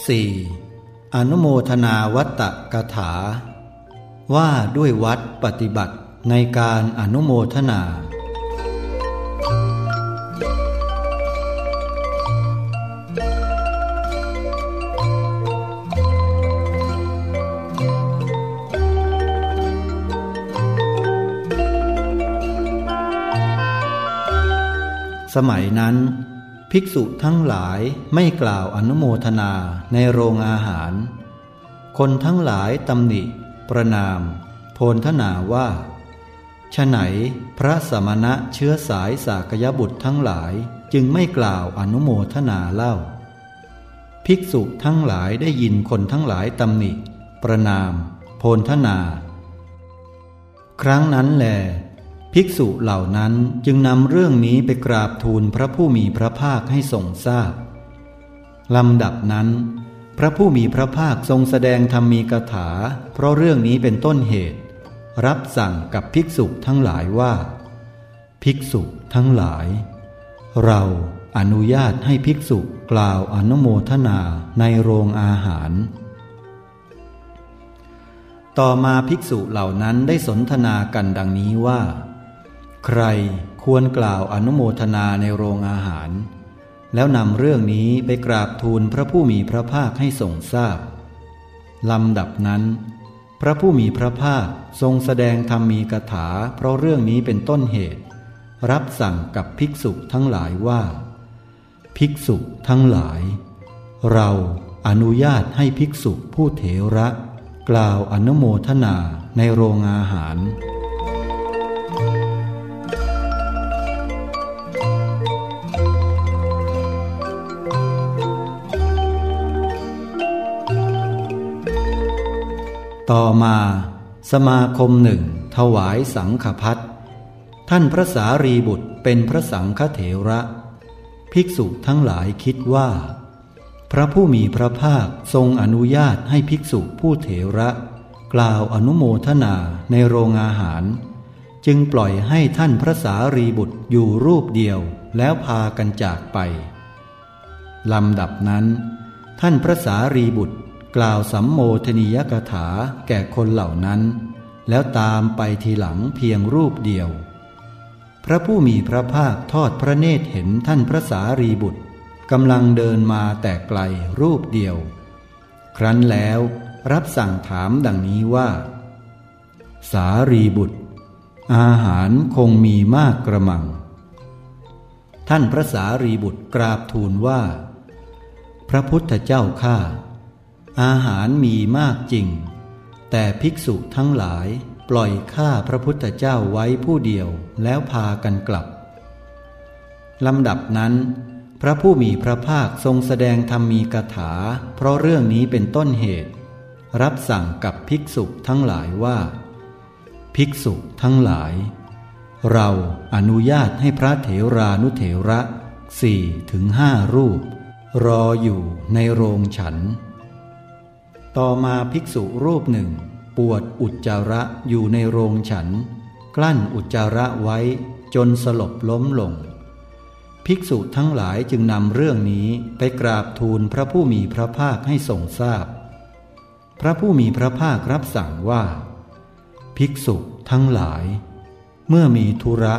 4. อนุโมทนาวัตตกถา ว่าด้วยวัดปฏิบัติในการอนุโมทนา สมัยนั้น ภิกษุทั้งหลายไม่กล่าวอนุโมทนาในโรงอาหาร คนทั้งหลายตำหนิ ประนาม โพนทนาว่าฉไหนพระสมณะเชื้อสายสากยบุตรทั้งหลายจึงไม่กล่าวอนุโมทนาเล่า ภิกษุทั้งหลายได้ยินคนทั้งหลายตำหนิ ประนาม โพนทนา ครั้งนั้นแหล ภิกษุเหล่านั้นจึงนำเรื่องนี้ไปกราบทูลพระผู้มีพระภาคให้ทรงทราบลำดับนั้น พระผู้มีพระภาคทรงแสดงธรรมีกถา เพราะเรื่องนี้เป็นต้นเหตุ รับสั่งกับภิกษุทั้งหลายว่า ภิกษุทั้งหลาย เราอนุญาตให้ภิกษุกล่าวอนุโมทนาในโรงอาหาร ต่อมาภิกษุเหล่านั้นได้สนทนากันดังนี้ว่า ใครควรกล่าวอนุโมทนาในโรงอาหาร แล้วนำเรื่องนี้ไปกราบทูลพระผู้มีพระภาคให้ทรงทราบลำดับนั้น พระผู้มีพระภาคทรงแสดงธรรมีกถา เพราะเรื่องนี้เป็นต้นเหตุ รับสั่งกับภิกษุทั้งหลายว่า ภิกษุทั้งหลาย เราอนุญาตให้ภิกษุผู้เถระ กล่าวอนุโมทนาในโรงอาหาร ต่อมาสมาคมหนึ่งถวายสังฆพัดท่านพระสารีบุตรเป็นพระสังฆเถระ ภิกษุทั้งหลายคิดว่า พระผู้มีพระภาคทรงอนุญาตให้ภิกษุผู้เถระ กล่าวอนุโมทนาในโรงอาหาร จึงปล่อยให้ท่านพระสารีบุตรอยู่รูปเดียวแล้วพากันจากไปลำดับนั้น ท่านพระสารีบุตร กล่าวสัมโมทนียกถาแก่คนเหล่านั้น แล้วตามไปทีหลังเพียงรูปเดียว พระผู้มีพระภาคทอดพระเนตรเห็นท่านพระสารีบุตรกำลังเดินมาแต่ไกลรูปเดียว ครั้นแล้วรับสั่งถามดังนี้ว่า สารีบุตร อาหารคงมีมากกระมัง ท่านพระสารีบุตรกราบทูลว่า พระพุทธเจ้าข้า อาหารมีมากจริง แต่ภิกษุทั้งหลายปล่อยข้าพระพุทธเจ้าไว้ผู้เดียวแล้วพากันกลับลำดับนั้น พระผู้มีพระภาคทรงแสดงธรรมีกถา เพราะเรื่องนี้เป็นต้นเหตุ รับสั่งกับภิกษุทั้งหลายว่า ภิกษุทั้งหลาย เราอนุญาตให้พระเถรานุเถระสี่ถึงห้ารูป รออยู่ในโรงฉัน ต่อมาภิกษุรูปหนึ่ง ปวดอุจจาระอยู่ในโรงฉัน กลั้นอุจจาระไว้จนสลบล้มลง ภิกษุทั้งหลายจึงนำเรื่องนี้ไปกราบทูลพระผู้มีพระภาคให้ทรงทราบพพระผู้มีพระภาครับสั่งว่า ภิกษุทั้งหลาย เมื่อมีธุระ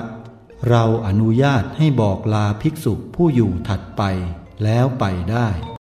เราอนุญาตให้บอกลาภิกษุผู้อยู่ถัดไปแล้วไปได้